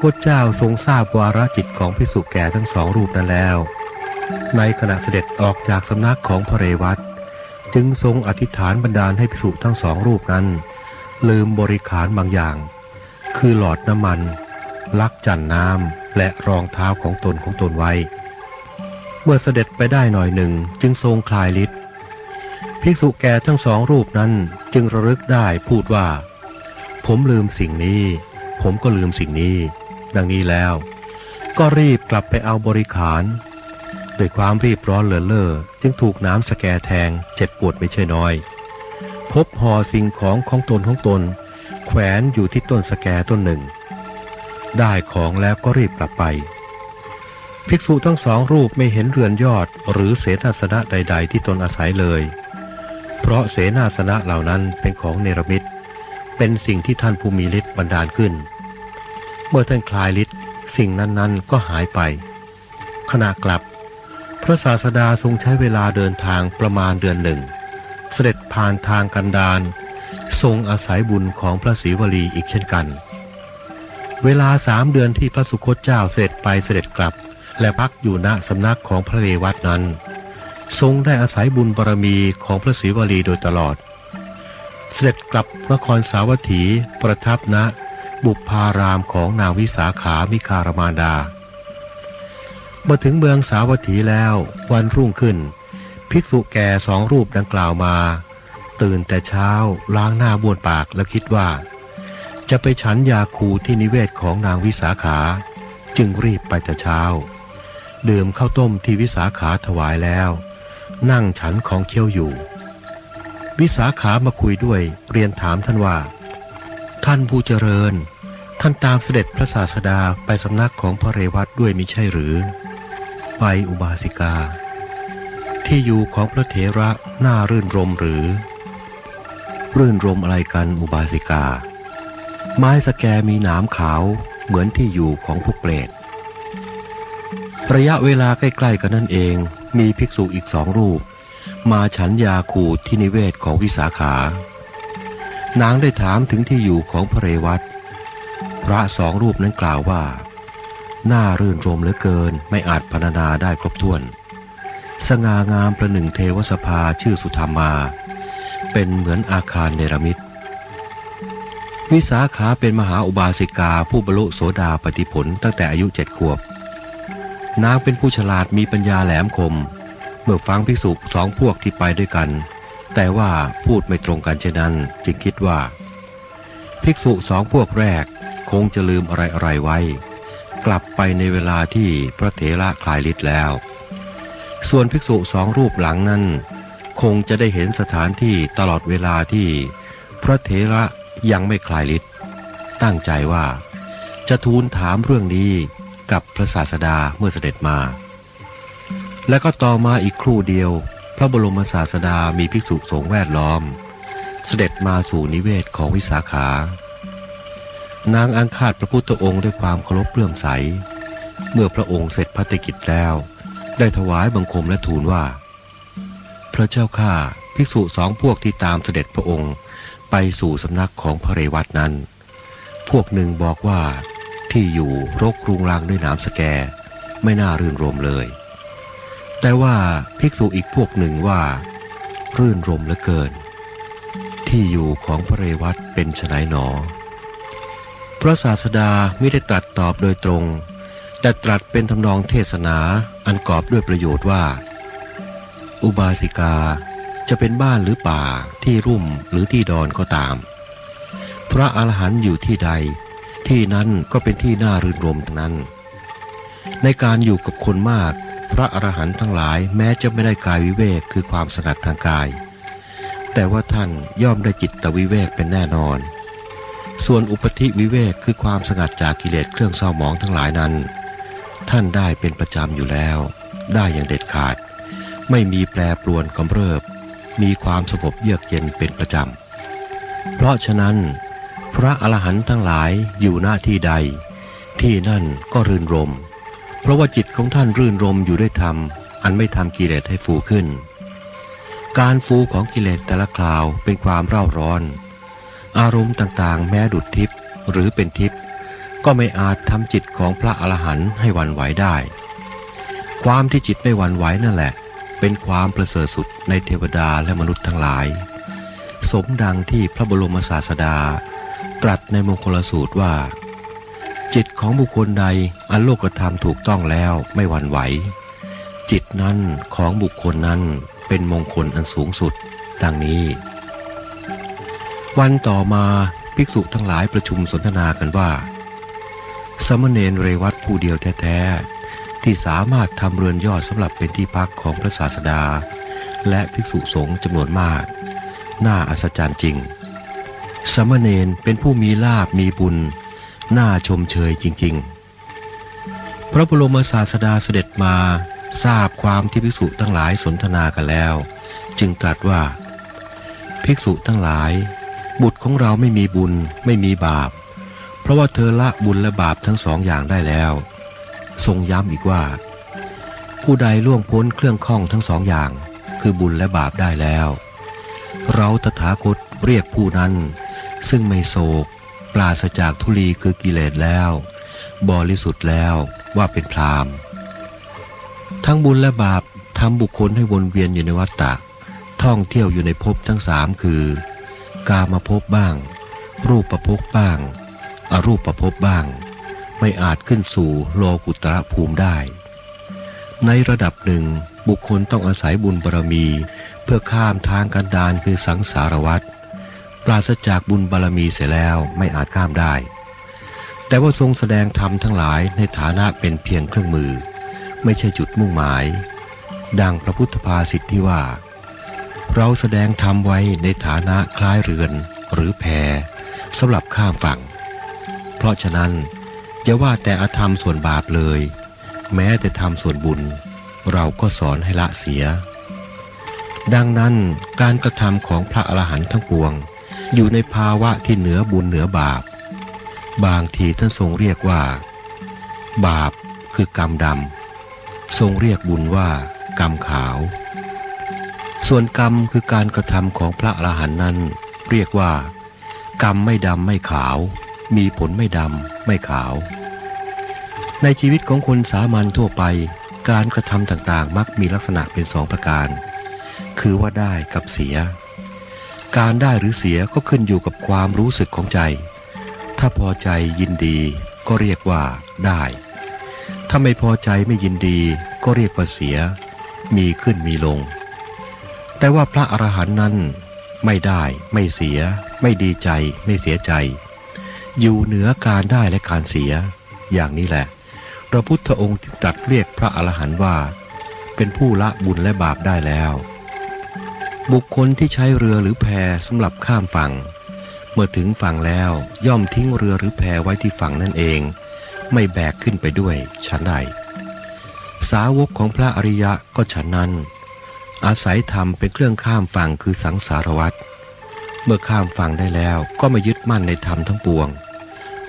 พระตถาคตเจ้าทรงทราบวาระจิตของพิสุแก่ทั้งสองรูปนั้นแล้ว ในขณะเสด็จออกจากสำนักของพระเรวัตจึงทรงอธิษฐานบันดาลให้พิสุทั้งสองรูปนั้น ลืมบริขารบางอย่าง คือหลอดน้ำมัน ลักจันน้ำและรองเท้าของตนของตนไว้ เมื่อเสด็จไปได้หน่อยหนึ่งจึงทรงคลายฤทธิ์ภิกษุแก่ทั้งสองรูปนั้นจึงระลึกได้พูดว่า ผมลืมสิ่งนี้ ผมก็ลืมสิ่งนี้ ดังนี้แล้ว ก็รีบกลับไปเอาบริขารด้วยความรีบร้อนเลือเล่อจึงถูกน้ำสแกแทงเจ็บปวดไม่ใช่น้อย พบห่อสิ่งของของตนของตน แขวนอยู่ที่ต้นสแกต้นหนึ่ง ได้ของแล้วก็รีบกลับไป ภิกษุทั้งสองรูปไม่เห็นเรือนยอดหรือเสนาสนะใด ๆ ที่ตนอาศัยเลย เพราะเสนาสนะเหล่านั้นเป็นของเนรมิตเป็นสิ่งที่ท่านผู้มีฤทธิ์บันดาลขึ้น เมื่อท่านคลายฤทธิ์สิ่งนั้นๆ ก็หายไป ขณะกลับ พระศาสดาทรงใช้เวลาเดินทางประมาณเดือนหนึ่ง เสด็จผ่านทางกันดารทรงอาศัยบุญของพระศรีวลีอีกเช่นกัน เวลาสามเดือนที่พระสุคตเจ้าเสด็จไปเสด็จกลับ และพักอยู่ณสำนักของพระเรวัตนั้น ทรงได้อาศัยบุญบารมีของพระศรีวลีโดยตลอด เสด็จกลับนครสาวัตถีประทับณ บุพารามของนางวิสาขามิคารมาดามื่อถึงเมืองสาวัตถีแล้ววันรุ่งขึ้น ภิกษุแก่สองรูปดังกล่าวมา ตื่นแต่เช้าล้างหน้าบ้วนปากแล้วคิดว่า จะไปฉันยาคูที่นิเวศของนางวิสาขา จึงรีบไปแต่เช้า ดื่มข้าวต้มที่วิสาขาถวายแล้ว นั่งฉันของเคี้ยวอยู่ วิสาขามาคุยด้วยเรียนถามท่านว่า ท่านผู้เจริญ ท่านตามเสด็จพระศาสดาไปสำนักของพระเรวัตด้วยมิใช่หรือ ไปอุบาสิกา ที่อยู่ของพระเถระน่ารื่นรมหรือ รื่นรมอะไรกันอุบาสิกา ไม้สแกมีหนามขาวเหมือนที่อยู่ของพวกเปรตระยะเวลาใกล้ๆกันนั่นเองมีภิกษุอีกสองรูป มาฉันยาคูดที่นิเวศของวิสาขา นางได้ถามถึงที่อยู่ของพระเรวัตพระสองรูปนั้นกล่าวว่าน่ารื่นรมเหลือเกินไม่อาจพรรณนาได้ครบถ้วน สง่างามประหนึ่งเทวสภาชื่อสุธรรมา เป็นเหมือนอาคารเนรมิตวิสาขาเป็นมหาอุบาสิกาผู้บรรลุโสดาปฏิผลตั้งแต่อายุเจ็ดขวบ นางเป็นผู้ฉลาดมีปัญญาแหลมคม เมื่อฟังภิกษุสองพวกที่ไปด้วยกัน แต่ว่าพูดไม่ตรงกันเช่นนั้นจึงคิดว่า ภิกษุสองพวกแรกคงจะลืมอะไรอะไรไว้ กลับไปในเวลาที่พระเถระคลายฤทธิ์แล้ว ส่วนภิกษุสองรูปหลังนั้น คงจะได้เห็นสถานที่ตลอดเวลาที่พระเถระยังไม่คลายฤทธิ์ตั้งใจว่าจะทูลถามเรื่องนี้กับพระศาสดาเมื่อเสด็จมา และก็ต่อมาอีกครู่เดียว พระบรมศาสดามีภิกษุสงฆ์แวดล้อม เสด็จมาสู่นิเวศของวิสาขา นางอังคาดพระพุทธองค์ด้วยความเคารพเลื่อมใส เมื่อพระองค์เสร็จพัฒกิจแล้ว ได้ถวายบังคมและทูลว่า พระเจ้าข้าภิกษุสองพวกที่ตามเสด็จพระองค์ไปสู่สำนักของพระเรวัตนั้น พวกหนึ่งบอกว่าที่อยู่รกรุงรังด้วยน้ำสแก ไม่น่ารื่นรมเลย แต่ว่าภิกษุอีกพวกหนึ่งว่า รื่นรมเหลือเกิน ที่อยู่ของพระเรวัตเป็นไฉนหนอ พระศาสดาไม่ได้ตรัสตอบโดยตรง แต่ตรัสเป็นทำนองเทศนาอันกอบด้วยประโยชน์ว่า อุบาสิกาจะเป็นบ้านหรือป่าที่รุ่มหรือที่ดอนก็ตาม พระอรหันต์อยู่ที่ใด ที่นั้นก็เป็นที่น่ารื่นรมทั้งนั้น ในการอยู่กับคนมาก ระอรหันต์ทั้งหลายแม้จะไม่ได้กายวิเวกคือความสงัดทางกาย แต่ว่าท่านย่อมได้จิตตวิเวกเป็นแน่นอน ส่วนอุปธิวิเวกคือความสงัดจากกิเลสเครื่องเศร้าหมองทั้งหลายนั้น ท่านได้เป็นประจำอยู่แล้ว ได้อย่างเด็ดขาด ไม่มีแปรปรวนกำเริบ มีความสงบเยือกเย็นเป็นประจำ เพราะฉะนั้น พระอรหันต์ทั้งหลายอยู่หน้าที่ใด ที่นั่นก็รื่นรม เพราะว่าจิตของท่านรื่นรมอยู่ด้วยธรรม อันไม่ทำกิเลสให้ฟูขึ้น การฟูของกิเลสแต่ละคราวเป็นความเร่าร้อน อารมณ์ต่างๆ แม้ดุดทิพย์หรือเป็นทิพย์ก็ไม่อาจทำจิตของพระอรหันต์ให้หวันไหวได้ ความที่จิตไม่หวันไหวนั่นแหละ เป็นความประเสริฐสุดในเทวดาและมนุษย์ทั้งหลาย สมดังที่พระบรมศาสดา ตรัสในมงคลสูตรว่า จิตของบุคคลใดอันโลกธรรมถูกต้องแล้วไม่หวั่นไหว จิตนั้นของบุคคลนั้นเป็นมงคลอันสูงสุด ดังนี้ วันต่อมาภิกษุทั้งหลายประชุมสนทนากันว่า สมณเณรเรวัตผู้เดียวแท้ๆที่สามารถทำเรือนยอดสำหรับเป็นที่พักของพระศาสดา และภิกษุสงฆ์จำนวนมาก น่าอัศจรรย์จริง สมณเณรเป็นผู้มีลาบมีบุญ น่าชมเชยจริง ๆ พระบรมศาสดาเสด็จมาทราบความที่ภิกษุทั้งหลายสนทนากันแล้ว จึงตรัสว่า ภิกษุทั้งหลาย บุตรของเราไม่มีบุญไม่มีบาป เพราะว่าเธอละบุญและบาปทั้งสองอย่างได้แล้ว ทรงย้ำอีกว่า ผู้ใดล่วงพ้นเครื่องข้องทั้งสองอย่าง คือบุญและบาปได้แล้ว เราตถาคตเรียกผู้นั้น ซึ่งไม่โศก ปราศจากทุลีคือกิเลสแล้ว บริสุทธิ์แล้วว่าเป็นพรามทั้งบุญและบาปทำบุคคลให้วนเวียนอยู่ในวัฏฏะท่องเที่ยวอยู่ในภพทั้งสามคือ กามาภพบ้าง รูปประภพบ้าง อรูปประภพบ้าง ไม่อาจขึ้นสู่โลกุตระภูมิได้ ในระดับหนึ่งบุคคลต้องอาศัยบุญบารมี เพื่อข้ามทางกันดานคือสังสารวัฏ ปราศจากบุญบารมีเสียแล้วไม่อาจข้ามได้ แต่ว่าทรงแสดงธรรมทั้งหลายในฐานะเป็นเพียงเครื่องมือ ไม่ใช่จุดมุ่งหมาย ดังพระพุทธภาษิตที่ว่า เราแสดงธรรมไว้ในฐานะคล้ายเรือนหรือแพสำหรับข้ามฝั่ง เพราะฉะนั้นอย่าว่าแต่อธรรมส่วนบาปเลย แม้แต่ทำส่วนบุญ เราก็สอนให้ละเสีย ดังนั้นการกระทำของพระอรหันต์ทั้งปวง อยู่ในภาวะที่เหนือบุญเหนือบาป บางทีท่านทรงเรียกว่า บาปคือกรรมดำทรงเรียกบุญว่า กรรมขาว ส่วนกรรมคือการกระทำของพระอรหันต์นั้น เรียกว่า กรรมไม่ดำไม่ขาว มีผลไม่ดำไม่ขาว ในชีวิตของคนสามัญทั่วไป การกระทำต่างๆ มักมีลักษณะเป็นสองประการ คือว่าได้กับเสีย การได้หรือเสียก็ขึ้นอยู่กับความรู้สึกของใจ ถ้าพอใจยินดีก็เรียกว่าได้ ถ้าไม่พอใจไม่ยินดีก็เรียกว่าเสีย มีขึ้นมีลง แต่ว่าพระอรหันต์นั้นไม่ได้ไม่เสีย ไม่ดีใจ ไม่เสียใจ อยู่เหนือการได้และการเสีย อย่างนี้แหละ พระพุทธองค์ตรัสเรียกพระอรหันต์ว่า เป็นผู้ละบุญและบาปได้แล้ว บุคคลที่ใช้เรือหรือแพสำหรับข้ามฝั่ง เมื่อถึงฝั่งแล้วย่อมทิ้งเรือหรือแพไว้ที่ฝั่งนั่นเอง ไม่แบกขึ้นไปด้วยฉันใด สาวกของพระอริยะก็ฉันนั้น อาศัยธรรมเป็นเครื่องข้ามฝั่งคือสังสารวัฏเมื่อข้ามฝั่งได้แล้วก็ไม่ยึดมั่นในธรรมทั้งปวง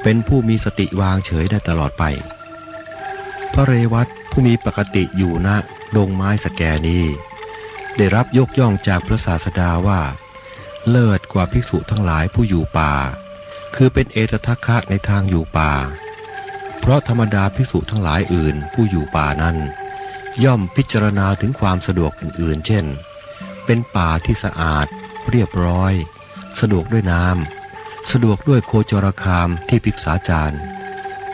เป็นผู้มีสติวางเฉยได้ตลอดไป พระเรวัตผู้มีปกติอยู่ณดงไม้สแกนี้ ได้รับยกย่องจากพระศาสดาว่า เลิศกว่าภิกษุทั้งหลายผู้อยู่ป่า คือเป็นเอตทัคคะในทางอยู่ป่า เพราะธรรมดาภิกษุทั้งหลายอื่นผู้อยู่ป่านั้น ย่อมพิจารณาถึงความสะดวกอื่นๆ เช่น เป็นป่าที่สะอาด เรียบร้อย สะดวกด้วยน้ำสะดวกด้วยโคจรคามที่พิกษาจารย์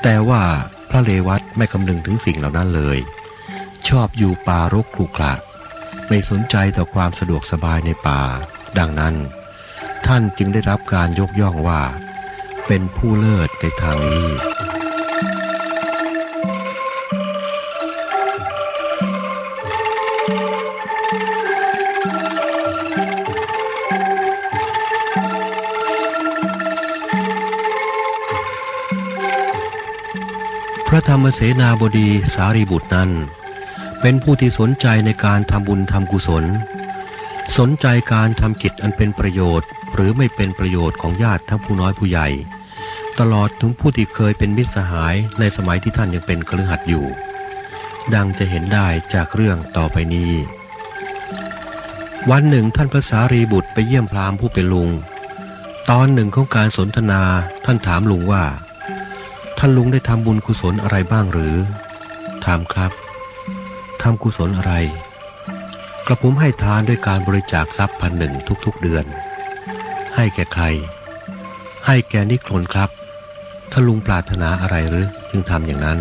แต่ว่าพระเลวัตไม่คำนึงถึงสิ่งเหล่านั้นเลย ชอบอยู่ป่ารกครุขระ ไม่สนใจต่อความสะดวกสบายในป่า ดังนั้น ท่านจึงได้รับการยกย่องว่า เป็นผู้เลิศในทางนี้พระธรรมเสนาบดีสารีบุตรนั้น เป็นผู้ที่สนใจในการทำบุญทำกุศล สนใจการทำกิจอันเป็นประโยชน์ หรือไม่เป็นประโยชน์ของญาติทั้งผู้น้อยผู้ใหญ่ ตลอดถึงผู้ที่เคยเป็นมิตรสหายในสมัยที่ท่านยังเป็นคฤหัสถ์อยู่ ดังจะเห็นได้จากเรื่องต่อไปนี้ วันหนึ่งท่านพระสารีบุตรไปเยี่ยมพราหมณ์ผู้เป็นลุง ตอนหนึ่งของการสนทนาท่านถามลุงว่า ท่านลุงได้ทำบุญกุศลอะไรบ้างหรือทำครับ ทำกุศลอะไร กระผมให้ทานด้วยการบริจาคทรัพย์พันหนึ่งทุกๆเดือน ให้แก่ใคร ให้แก่นิครนครับ ถ้าลุงปรารถนาอะไรหรือจึงทำอย่างนั้น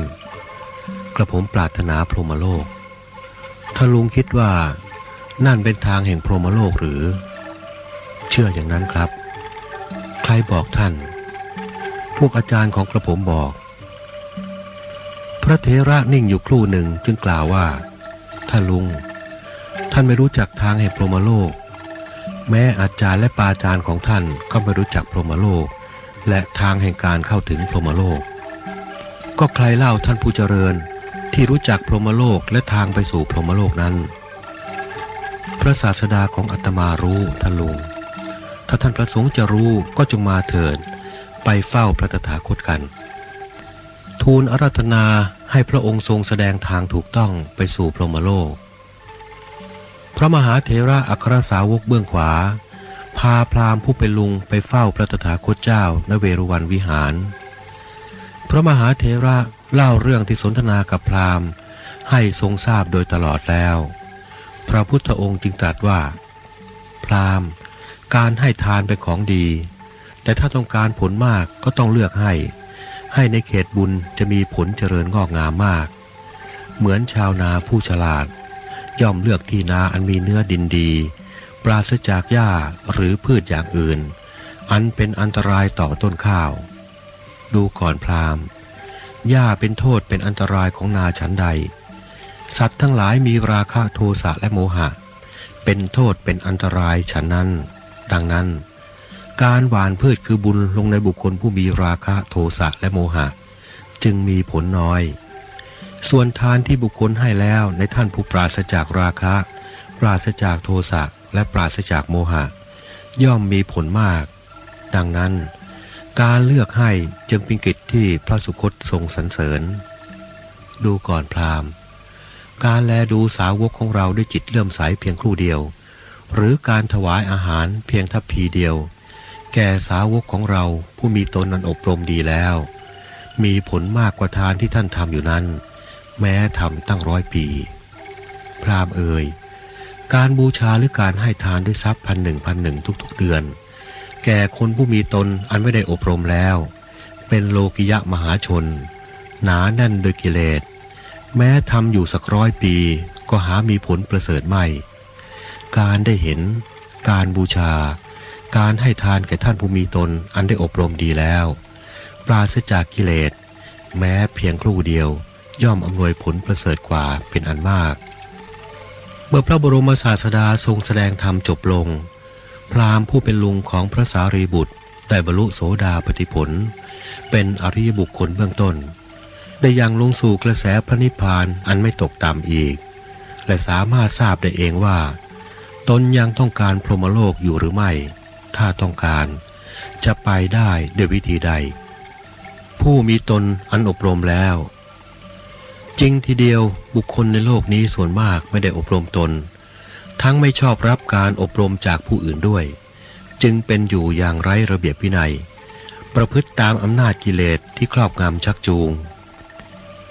กระผมปรารถนาพรหมโลก ถ้าลุงคิดว่านั่นเป็นทางแห่งพรหมโลกหรือ เชื่ออย่างนั้นครับ ใครบอกท่าน พวกอาจารย์ของกระผมบอก พระเทระนิ่งอยู่ครู่หนึ่งจึงกล่าวว่า ท่านลุง ท่านไม่รู้จักทางแห่งพรหมโลก แม้อาจารย์และปาจารย์ของท่านก็ไม่รู้จักพรหมโลก และทางแห่งการเข้าถึงพรหมโลก ก็ใครเล่าท่านผู้เจริญที่รู้จักพรหมโลกและทางไปสู่พรหมโลกนั้น พระศาสดาของอาตมารู้ท่านลุง ถ้าท่านประสงค์จะรู้ก็จงมาเถิด ไปเฝ้าพระตถาคตกัน ทูลอาราธนา ให้พระองค์ทรงแสดงทางถูกต้องไปสู่พรหมโลก พระมหาเถระอัครสาวกเบื้องขวา พาพราหมณ์ผู้เป็นลุงไปเฝ้าพระตถาคตเจ้าณเวรุวันวิหาร พระมหาเถระเล่าเรื่องที่สนทนากับพราหมณ์ ให้ทรงทราบโดยตลอดแล้ว พระพุทธองค์จึงตรัสว่า พราหมณ์ การให้ทานเป็นของดี แต่ถ้าต้องการผลมากก็ต้องเลือกให้ ให้ในเขตบุญจะมีผลเจริญงอกงามมาก เหมือนชาวนาผู้ฉลาด ย่อมเลือกที่นาอันมีเนื้อดินดี ปราศจากหญ้าหรือพืชอย่างอื่น อันเป็นอันตรายต่อต้นข้าว ดูก่อนพราหมณ์หญ้าเป็นโทษเป็นอันตรายของนาฉันใด สัตว์ทั้งหลายมีราคะโทสะและโมหะ เป็นโทษเป็นอันตรายฉันนั้น ดังนั้น การหวานพืชคือบุญลงในบุคคลผู้มีราคะโทสะและโมหะ จึงมีผลน้อย ส่วนทานที่บุคคลให้แล้วในท่านผู้ปราศจากราคะ ปราศจากโทสะและปราศจากโมหะ ย่อมมีผลมาก ดังนั้น การเลือกให้จึงเป็นกิจที่พระสุคตทรงสรรเสริญ ดูก่อนพราหมณ์ การแลดูสาวกของเราด้วยจิตเลื่อมใสเพียงครู่เดียว หรือการถวายอาหารเพียงทัพพีเดียว แก่สาวกของเราผู้มีตนนันอบรมดีแล้ว มีผลมากกว่าทานที่ท่านทำอยู่นั้น แม้ทำตั้งร้อยปี พราหมเอ่ยการบูชาหรือการให้ทานด้วยทรัพย์พันหนึ่งพันหนึ่งทุกๆเดือน แก่คนผู้มีตนอันไม่ได้อบรมแล้ว เป็นโลกิยะมหาชน หนาแน่นโดยกิเลส แม้ทำอยู่สักร้อยปีก็หามีผลประเสริฐไม่ การได้เห็น การบูชา การให้ทานแก่ท่านผู้มีตนอันได้อบรมดีแล้ว ปราศจากกิเลส แม้เพียงครู่เดียว ย่อมอำนวยผลประเสริฐกว่าเป็นอันมาก เมื่อพระบรมศาสดาทรงแสดงธรรมจบลง พราหมณ์ผู้เป็นลุงของพระสารีบุตรได้บรรลุโสดาปฏิผล เป็นอริยบุคคลเบื้องต้น ได้ยังลงสู่กระแสพระนิพพานอันไม่ตกต่ำอีก และสามารถทราบได้เองว่า ตนยังต้องการพรหมโลกอยู่หรือไม่ ถ้าต้องการ จะไปได้ด้วยวิธีใด ผู้มีตนอันอบรมแล้ว จริงทีเดียวบุคคลในโลกนี้ส่วนมากไม่ได้อบรมตน ทั้งไม่ชอบรับการอบรมจากผู้อื่นด้วย จึงเป็นอยู่อย่างไร้ระเบียบวินัย ประพฤติตามอำนาจกิเลสที่ครอบงำชักจูง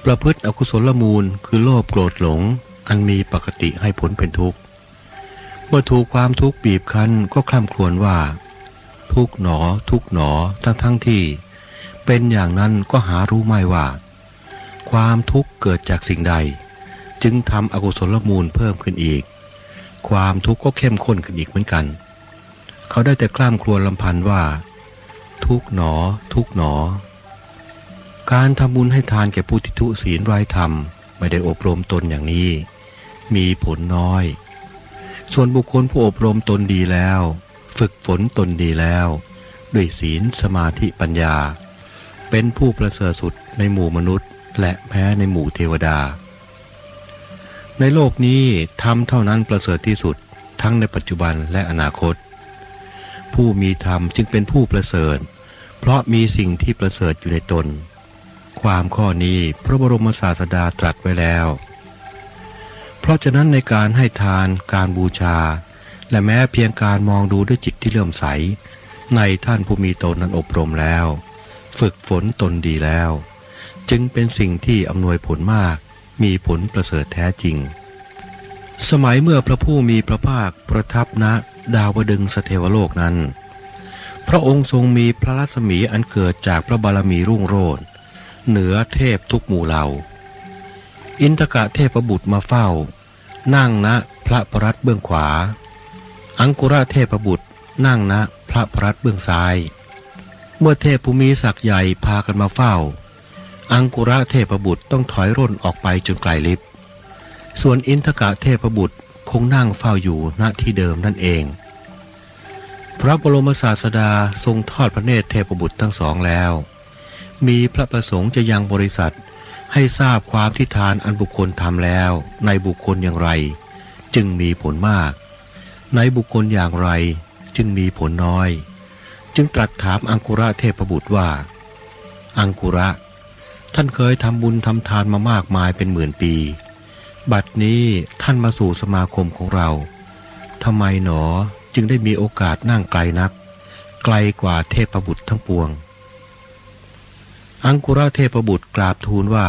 ประพฤติอกุศลมูลคือโลภโกรธหลง อันมีปกติให้ผลเป็นทุกข์ เมื่อถูกความทุกข์บีบคั้นก็คล่ำครวญว่า ทุกหนอทุกหนอทั้งทั้งที่ เป็นอย่างนั้นก็หารู้ไม่ว่า ความทุกข์เกิดจากสิ่งใด จึงทำอกุศลมูลเพิ่มขึ้นอีก ความทุกข์ก็เข้มข้นขึ้นอีกเหมือนกัน เขาได้แต่คล่ำครวญลำพันว่า ทุกหนอ ทุกหนอ การทำบุญให้ทานแก่ผู้ที่ทุศีลไร้ธรรมไม่ได้อบรมตนอย่างนี้ มีผลน้อย ส่วนบุคคลผู้อบรมตนดีแล้ว ฝึกฝนตนดีแล้ว ด้วยศีลสมาธิปัญญา เป็นผู้ประเสริฐสุดในหมู่มนุษย์ และแพ้ในหมู่เทวดา ในโลกนี้ทำเท่านั้นประเสริฐที่สุดทั้งในปัจจุบันและอนาคต ผู้มีธรรมจึงเป็นผู้ประเสริฐ เพราะมีสิ่งที่ประเสริฐอยู่ในตน ความข้อนี้พระบรมศาสดาตรัสไว้แล้ว เพราะฉะนั้นในการให้ทานการบูชา และแม้เพียงการมองดูด้วยจิตที่เลื่อมใส ในท่านผู้มีตนนั้นอบรมแล้ว ฝึกฝนตนดีแล้ว จึงเป็นสิ่งที่อำนวยผลมาก มีผลประเสริฐแท้จริง สมัยเมื่อพระผู้มีพระภาคประทับณดาวดึงสเทวโลกนั้น พระองค์ทรงมีพระรัศมีอันเกิดจากพระบารมีรุ่งโรจน์เหนือเทพทุกหมู่เหล่า อินทกะเทพบุตรมาเฝ้า นั่งณพระปรัตเบื้องขวา อังกุระเทพบุตรนั่งณพระปรัตเบื้องซ้าย เมื่อเทพภูมิศักดิ์ใหญ่พากันมาเฝ้า อังกุระเทพบุตรต้องถอยร่นออกไปจนไกลลิบ ส่วนอินทกะเทพบุตรคงนั่งเฝ้าอยู่ณที่เดิมนั่นเอง พระบรมศาสดาทรงทอดพระเนตรเทพบุตรทั้งสองแล้ว มีพระประสงค์จะยังบริษัท ให้ทราบความที่ทานอันบุคคลทำแล้วในบุคคลอย่างไร จึงมีผลมาก ในบุคคลอย่างไรจึงมีผลน้อย จึงตรัสถามอังกุระเทพบุตรว่า อังกุระ ท่านเคยทำบุญทำทานมามากมายเป็นหมื่นปี บัดนี้ท่านมาสู่สมาคมของเราทำไมหนอจึงได้มีโอกาสนั่งไกลนัก ไกลกว่าเทพบุตรทั้งปวง อังกุระเทพบุตรกราบทูลว่า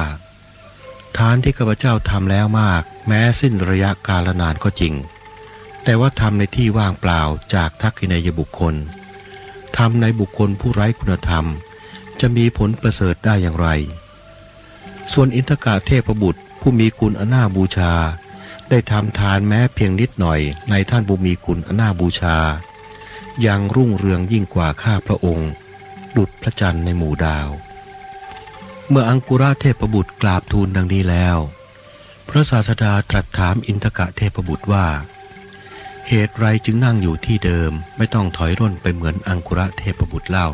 ทานที่ข้าพเจ้าทำแล้วมาก แม้สิ้นระยะกาลนานก็จริง แต่ว่าทำในที่ว่างเปล่าจากทักษิณายบุคคลทำในบุคคลผู้ไร้คุณธรรม จะมีผลประเสริฐได้อย่างไร ส่วนอินทกาเทพบุตรผู้มีคุณอนาบูชา ได้ทำทานแม้เพียงนิดหน่อยในท่านผู้มีคุณอนาบูชา ยังรุ่งเรืองยิ่งกว่าข้าพระองค์ ดุจพระจันทร์ในหมู่ดาว เมื่ออังกุราเทพบุตรกราบทูลดังนี้แล้ว พระศาสดาตรัสถามอินทกะเทพบุตรว่า เหตุไรจึงนั่งอยู่ที่เดิมไม่ต้องถอยร่นไปเหมือนอังกุระเทพบุตรเล่า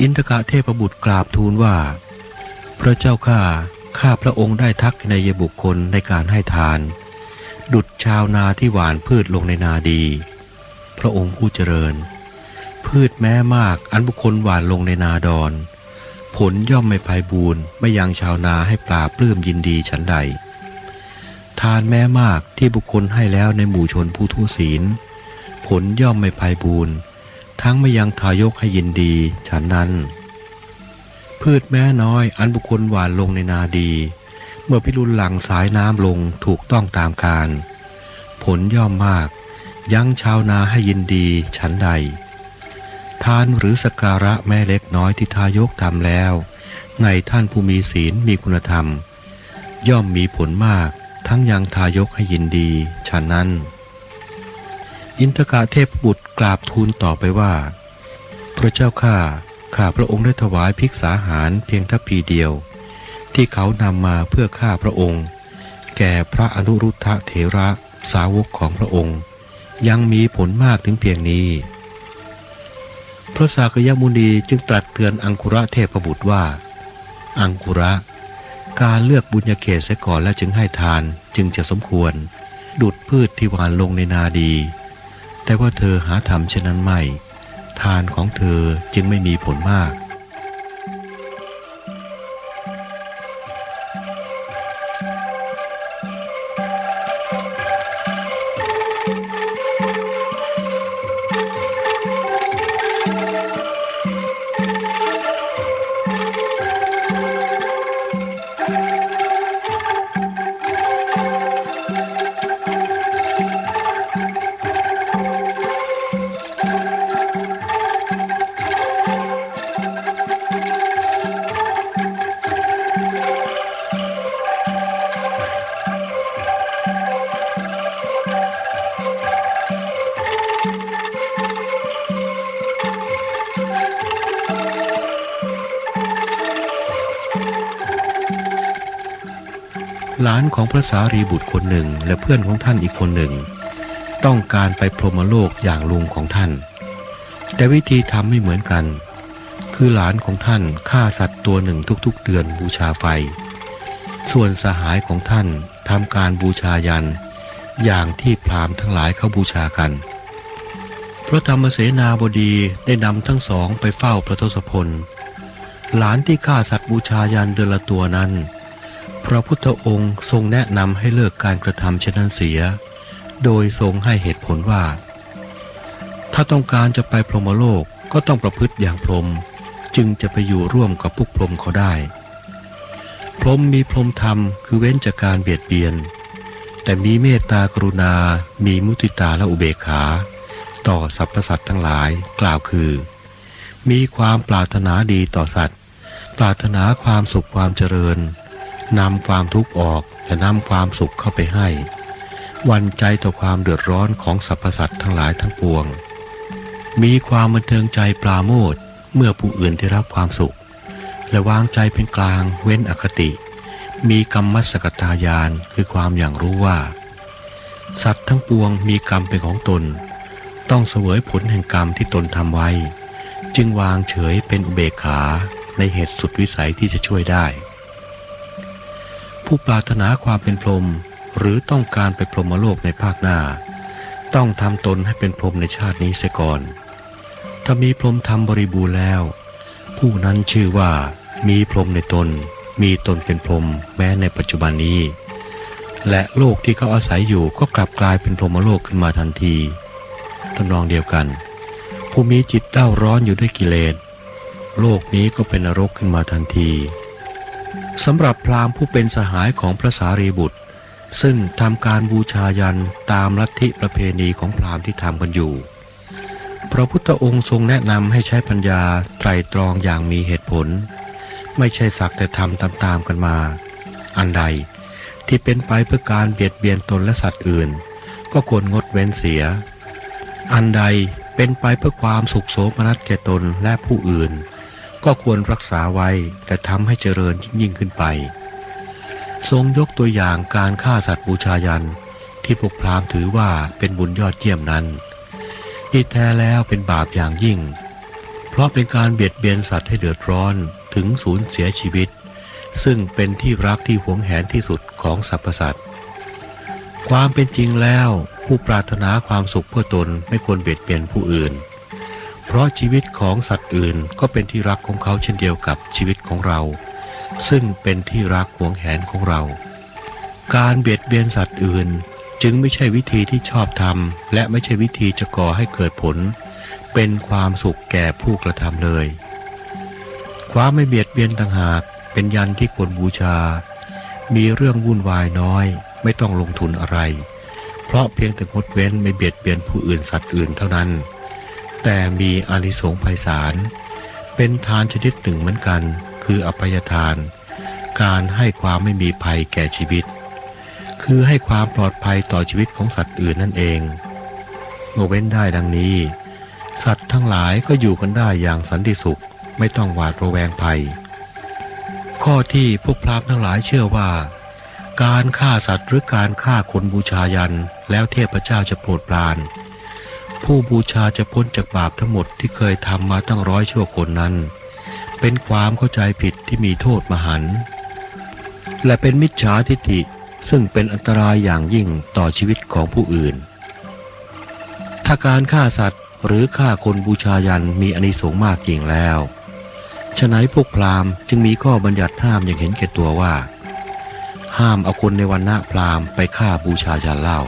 อินทกะเทพบุตรกราบทูลว่า พระเจ้าข้าข้าพระองค์ได้ทักในยบุคคลในการให้ทาน ดุดชาวนาที่หวานพืชลงในนาดี พระองค์ผู้เจริญ พืชแม้มากอันบุคคลหวานลงในนาดอน ผลย่อมไม่ภายบูนไม่ยังชาวนาให้ปราปลื้มยินดีฉันใด ทานแม้มากที่บุคคลให้แล้วในหมู่ชนผู้ทุศีล ผลย่อมไม่ภายบูนทั้งไม่ยังทายกให้ยินดีฉันนั้น พืชแม้น้อยอันบุคคลหวานลงในนาดี เมื่อพิรุณหลังสายน้ำลงถูกต้องตามการ ผลย่อมมาก ยังชาวนาให้ยินดีฉันใด ทานหรือสการะแม่เล็กน้อยที่ทายกทำแล้ว ในท่านผู้มีศีลมีคุณธรรม ย่อมมีผลมากทั้งยังทายกให้ยินดี ฉะนั้น อินทกาเทพบุตรกราบทูลต่อไปว่า พระเจ้าข้าข้าพระองค์ได้ถวายภิกษาหารเพียงทัพพีเดียว ที่เขานำมาเพื่อข้าพระองค์ แก่พระอนุรุทธะเถระสาวกของพระองค์ ยังมีผลมากถึงเพียงนี้ พระสากยมุนีจึงตรัสเตือนอังคุระเทพบุตรว่า อังคุระ การเลือกบุญญาเขตเสียก่อนแล้วจึงให้ทานจึงจะสมควร ดุดพืชที่หวานลงในนาดี แต่ว่าเธอหาทำเช่นนั้นไม่ ทานของเธอจึงไม่มีผลมาก ของพระสารีบุตรคนหนึ่งและเพื่อนของท่านอีกคนหนึ่ง ต้องการไปพรหมโลกอย่างลุงของท่าน แต่วิธีทำไม่เหมือนกัน คือหลานของท่านฆ่าสัตว์ตัวหนึ่งทุกๆเดือนบูชาไฟ ส่วนสหายของท่านทำการบูชายัน อย่างที่พราหมณ์ทั้งหลายเขาบูชากัน พระธรรมเสนาบดีได้นำทั้งสองไปเฝ้าพระทศพล หลานที่ฆ่าสัตว์บูชายันเดือนละตัวนั้น พระพุทธองค์ทรงแนะนำให้เลิกการกระทำเช่นนั้นเสีย โดยทรงให้เหตุผลว่า ถ้าต้องการจะไปพรหมโลกก็ต้องประพฤติอย่างพรหมจึงจะไปอยู่ร่วมกับพวกพรหมเขาได้ พรหมมีพรหมธรรมคือเว้นจากการเบียดเบียน แต่มีเมตตากรุณา มีมุติตาและอุเบกขา ต่อสรรพสัตว์ทั้งหลายกล่าวคือ มีความปรารถนาดีต่อสัตว์ ปรารถนาความสุขความเจริญ นำความทุกข์ออกและนำความสุขเข้าไปให้ วันใจต่อความเดือดร้อนของสรรพสัตว์ทั้งหลายทั้งปวง มีความบันเทิงใจปราโมทเมื่อผู้อื่นได้รับความสุข และวางใจเป็นกลางเว้นอคติ มีกรรมมัสกตายานคือความอย่างรู้ว่า สัตว์ทั้งปวงมีกรรมเป็นของตน ต้องเสวยผลแห่งกรรมที่ตนทำไว้ จึงวางเฉยเป็นอุเบกขาในเหตุสุดวิสัยที่จะช่วยได้ ผู้ปรารถนาความเป็นพรหมหรือต้องการไปพรหมโลกในภาคหน้า ต้องทำตนให้เป็นพรหมในชาตินี้เสียก่อน ถ้ามีพรหมทำบริบูรณ์แล้ว ผู้นั้นชื่อว่ามีพรหมในตน มีตนเป็นพรหมแม้ในปัจจุบันนี้ และโลกที่เขาอาศัยอยู่ก็กลับกลายเป็นพรหมโลกขึ้นมาทันทีทำนองเดียวกัน ผู้มีจิตเด้าร้อนอยู่ด้วยกิเลสโลกนี้ก็เป็นนรกขึ้นมาทันที สำหรับพราหมณ์ผู้เป็นสหายของพระสารีบุตร ซึ่งทำการบูชายันตามลัทธิประเพณีของพราหมณ์ที่ทำกันอยู่ พระพุทธองค์ทรงแนะนำให้ใช้ปัญญาไตรตรองอย่างมีเหตุผล ไม่ใช่สักแต่ทำตามๆกันมา อันใดที่เป็นไปเพื่อการเบียดเบียนตนและสัตว์อื่น ก็ควรงดเว้นเสีย อันใดเป็นไปเพื่อความสุขโสมนัสแก่ตนและผู้อื่น ก็ควรรักษาไว้แต่ทำให้เจริญยิ่งขึ้นไป ทรงยกตัวอย่างการฆ่าสัตว์บูชายันที่พวกพราหมณ์ถือว่าเป็นบุญยอดเยี่ยมนั้น ที่แท้แล้วเป็นบาปอย่างยิ่ง เพราะเป็นการเบียดเบียนสัตว์ให้เดือดร้อนถึงสูญเสียชีวิต ซึ่งเป็นที่รักที่หวงแหนที่สุดของสรรพสัตว์ความเป็นจริงแล้วผู้ปรารถนาความสุขเพื่อตนไม่ควรเบียดเบียนผู้อื่น เพราะชีวิตของสัตว์อื่นก็เป็นที่รักของเขาเช่นเดียวกับชีวิตของเรา ซึ่งเป็นที่รักหวงแหนของเรา การเบียดเบียนสัตว์อื่นจึงไม่ใช่วิธีที่ชอบทำและไม่ใช่วิธีจะก่อให้เกิดผล เป็นความสุขแก่ผู้กระทำเลย ความไม่เบียดเบียนต่างหากเป็นยันที่ควรบูชา มีเรื่องวุ่นวายน้อย ไม่ต้องลงทุนอะไร เพราะเพียงแต่งดเว้นไม่เบียดเบียนผู้อื่นสัตว์อื่นเท่านั้น แต่มีอานิสงส์ไพศาล เป็นทานชนิดหนึ่งเหมือนกัน คืออภัยทาน การให้ความไม่มีภัยแก่ชีวิต คือให้ความปลอดภัยต่อชีวิตของสัตว์อื่นนั่นเองเมื่อเว้นได้ดังนี้ สัตว์ทั้งหลายก็อยู่กันได้อย่างสันติสุข ไม่ต้องหวาดระแวงภัย ข้อที่พวกพราหมณ์ทั้งหลายเชื่อว่า การฆ่าสัตว์หรือการฆ่าคนบูชายันแล้วเทพเจ้าจะโปรดปราน ผู้บูชาจะพ้นจากบาปทั้งหมดที่เคยทำมาตั้งร้อยชั่วคนนั้น เป็นความเข้าใจผิดที่มีโทษมหันต์และเป็นมิจฉาทิฏฐิซึ่งเป็นอันตรายอย่างยิ่งต่อชีวิตของผู้อื่น ถ้าการฆ่าสัตว์หรือฆ่าคนบูชายันมีอนิสงส์มากจริงแล้วฉะนั้นพวกพราหมณ์จึงมีข้อบัญญัติห้ามอย่างเห็นแก่ตัวว่า ห้ามเอาคนในวันณะพราหมณ์ไปฆ่าบูชายันเล่า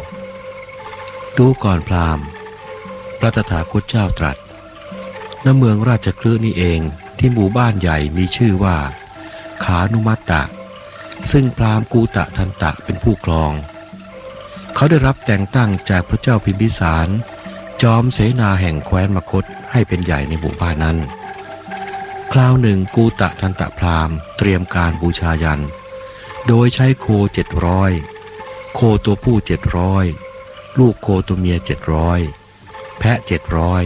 ดูก่อนพราหมณ์ พระตถาคตเจ้าตรัสณเมืองราชคลืนี่เองที่หมู่บ้านใหญ่มีชื่อว่า ขานุมัตตะ ซึ่งพราหมณ์กูตะทันตะเป็นผู้ครอง เขาได้รับแต่งตั้งจากพระเจ้าพิมพิสาร จอมเสนาแห่งแคว้นมคตให้เป็นใหญ่ในหมู่บ้านนั้น คราวหนึ่งกูตะทันตะพราหมณ์เตรียมการบูชายัน โดยใช้โคเจ็ดร้อยโคตัวผู้เจ็ดร้อยลูกโคตัวเมียเจ็ดร้อย แพะเจ็ดร้อย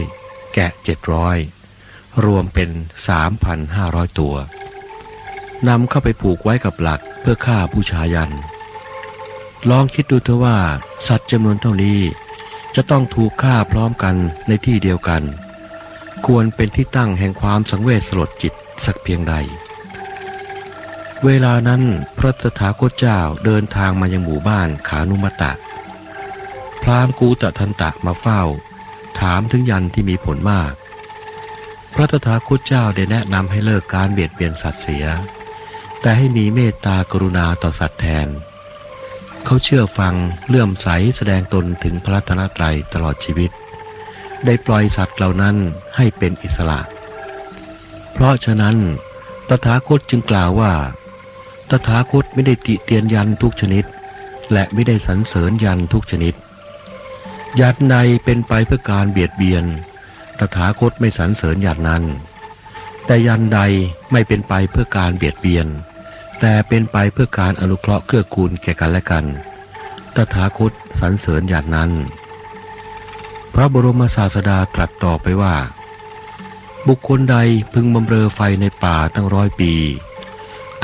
แกะเจ็ดร้อยรวมเป็นสามพันห้าร้อยตัวนำเข้าไปผูกไว้กับหลักเพื่อฆ่าบูชายัน ลองคิดดูเถอะว่า สัตว์จำนวนเท่านี้ จะต้องถูกฆ่าพร้อมกันในที่เดียวกัน ควรเป็นที่ตั้งแห่งความสังเวชสลดจิตสักเพียงใด เวลานั้นพระตถาคตเจ้าเดินทางมายังหมู่บ้านขานุมตะ พรามกูตะทันตะมาเฝ้า ถามถึงยันที่มีผลมาก พระตถาคตเจ้าได้แนะนำให้เลิกการเบียดเบียนสัตว์เสีย แต่ให้มีเมตตากรุณาต่อสัตว์แทน เขาเชื่อฟังเลื่อมใสแสดงตนถึงพระรัตนตรัยตลอดชีวิต ได้ปล่อยสัตว์เหล่านั้นให้เป็นอิสระ เพราะฉะนั้น ตถาคตจึงกล่าวว่าตตถาคตไม่ได้ติเตียนยันทุกชนิด และไม่ได้สรรเสริญยันทุกชนิด ยันในเป็นไปเพื่อการเบียดเบียน ตถาคตไม่สรรเสริญยันนั้น แต่ยันใดไม่เป็นไปเพื่อการเบียดเบียน แต่เป็นไปเพื่อการอนุเคราะห์เกื้อกูลแก่กันและกัน ตถาคตสรรเสริญยันนั้น พระบรมศาสดาตรัสต่อไปว่า บุคคลใดพึงบำเรอไฟในป่าตั้งร้อยปี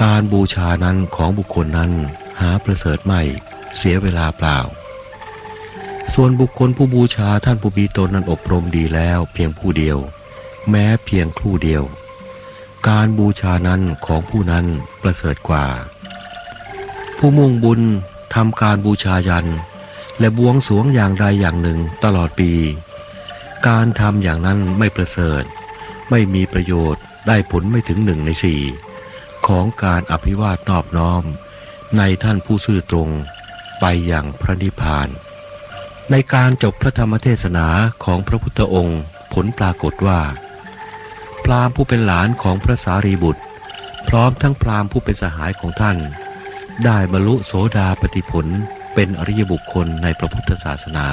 การบูชานั้นของบุคคลนั้นหาประเสริฐไม่เสียเวลาเปล่า ส่วนบุคคลผู้บูชาท่านผู้มีตนนั้นอบรมดีแล้วเพียงผู้เดียว แม้เพียงครู่เดียว การบูชานั้นของผู้นั้นประเสริฐกว่า ผู้มุ่งบุญทำการบูชายัน และบวงสรวงอย่างใดอย่างหนึ่งตลอดปี การทำอย่างนั้นไม่ประเสริฐ ไม่มีประโยชน์ได้ผลไม่ถึงหนึ่งในสี่ของการอภิวาทนอบน้อม ในท่านผู้ซื่อตรงไปอย่างพระนิพพาน ในการจบพระธรรมเทศนาของพระพุทธองค์ผลปรากฏว่า พราหมณ์ผู้เป็นหลานของพระสารีบุตร พร้อมทั้งพราหมณ์ผู้เป็นสหายของท่าน ได้บรรลุโสดาปติผลเป็นอริยบุคคลในพระพุทธศาสนา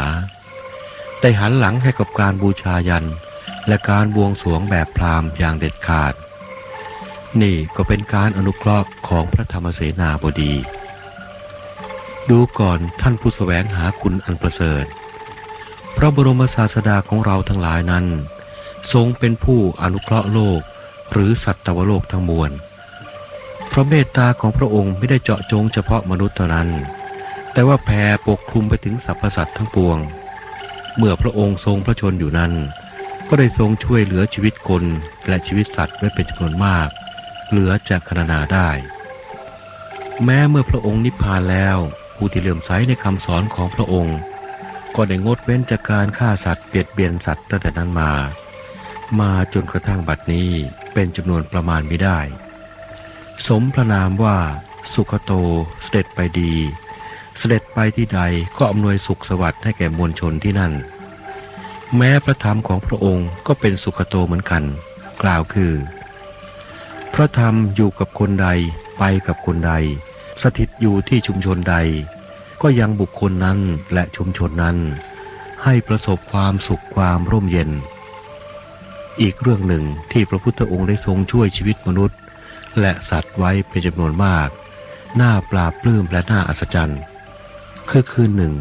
ได้หันหลังให้กับการบูชายัน และการบวงสรวงแบบพราหมณ์อย่างเด็ดขาด นี่ก็เป็นการอนุเคราะห์ของพระธรรมเสนาบดี ดูก่อนท่านผู้สแสวงหาคุณอันประเสริฐ พระบรมศาสดาของเราทั้งหลายนั้น ทรงเป็นผู้อนุเคราะห์โลกหรือสัตวโลกทั้งมวลพระเมตตาของพระองค์ไม่ได้เจาะจงเฉพาะมนุษย์เท่านั้น แต่ว่าแผ่ปกคลุมไปถึงสรรพสัตว์ทั้งปวง เมื่อพระองค์ทรงพระชนอยู่นั้น ก็ได้ทรงช่วยเหลือชีวิตคนและชีวิตสัตว์ไว้เป็นจำนวนมาก เหลือจะคณนาได้ แม้เมื่อพระองค์นิพพานแล้ว ผู้ที่เลื่อมใสในคำสอนของพระองค์ ก็ได้งดเว้นจากการฆ่าสัตว์เบียดเบียนสัตว์ตั้งแต่นั้นมา มาจนกระทั่งบัดนี้เป็นจำนวนประมาณไม่ได้ สมพระนามว่าสุขโตเสด็จไปดี เสด็จไปที่ใดก็อำนวยสุขสวัสดิ์ให้แก่มวลชนที่นั่น แม้พระธรรมของพระองค์ก็เป็นสุขโตเหมือนกัน กล่าวคือ พระธรรมอยู่กับคนใดไปกับคนใด สถิตอยู่ที่ชุมชนใด ก็ยังบุคคลนั้นและชุมชนนั้น ให้ประสบความสุขความร่มเย็น อีกเรื่องหนึ่งที่พระพุทธองค์ได้ทรงช่วยชีวิตมนุษย์ และสัตว์ไว้เป็นจำนวนมาก น่าปราบปลื้มและน่าอัศจรรย์คือคืนหนึ่ง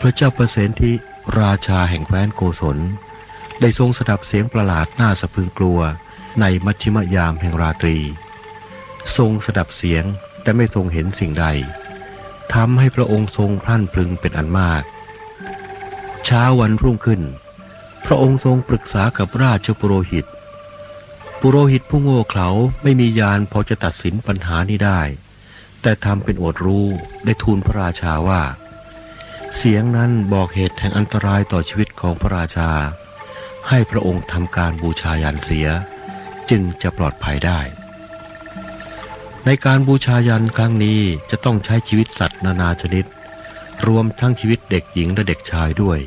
พระเจ้าประเสนที่ราชาแห่งแคว้นโกศล ได้ทรงสดับเสียงประหลาดน่าสะพึงกลัวในมัชชิมยามแห่งราตรี ทรงสดับเสียง แต่ไม่ทรงเห็นสิ่งใดทำให้พระองค์ทรงพลั่นพลึงเป็นอันมาก เช้าวันรุ่งขึ้น พระองค์ทรงปรึกษากับราชปุโรหิต ปุโรหิตผู้โง่เขลาไม่มียานพอจะตัดสินปัญหานี้ได้ แต่ทำเป็นอดรู้ได้ทูลพระราชาว่า เสียงนั้นบอกเหตุแห่งอันตรายต่อชีวิตของพระราชา ให้พระองค์ทำการบูชายันเสีย จึงจะปลอดภัยได้ ในการบูชายันครั้งนี้จะต้องใช้ชีวิตสัตว์นานาชนิด รวมทั้งชีวิตเด็กหญิงและเด็กชายด้วย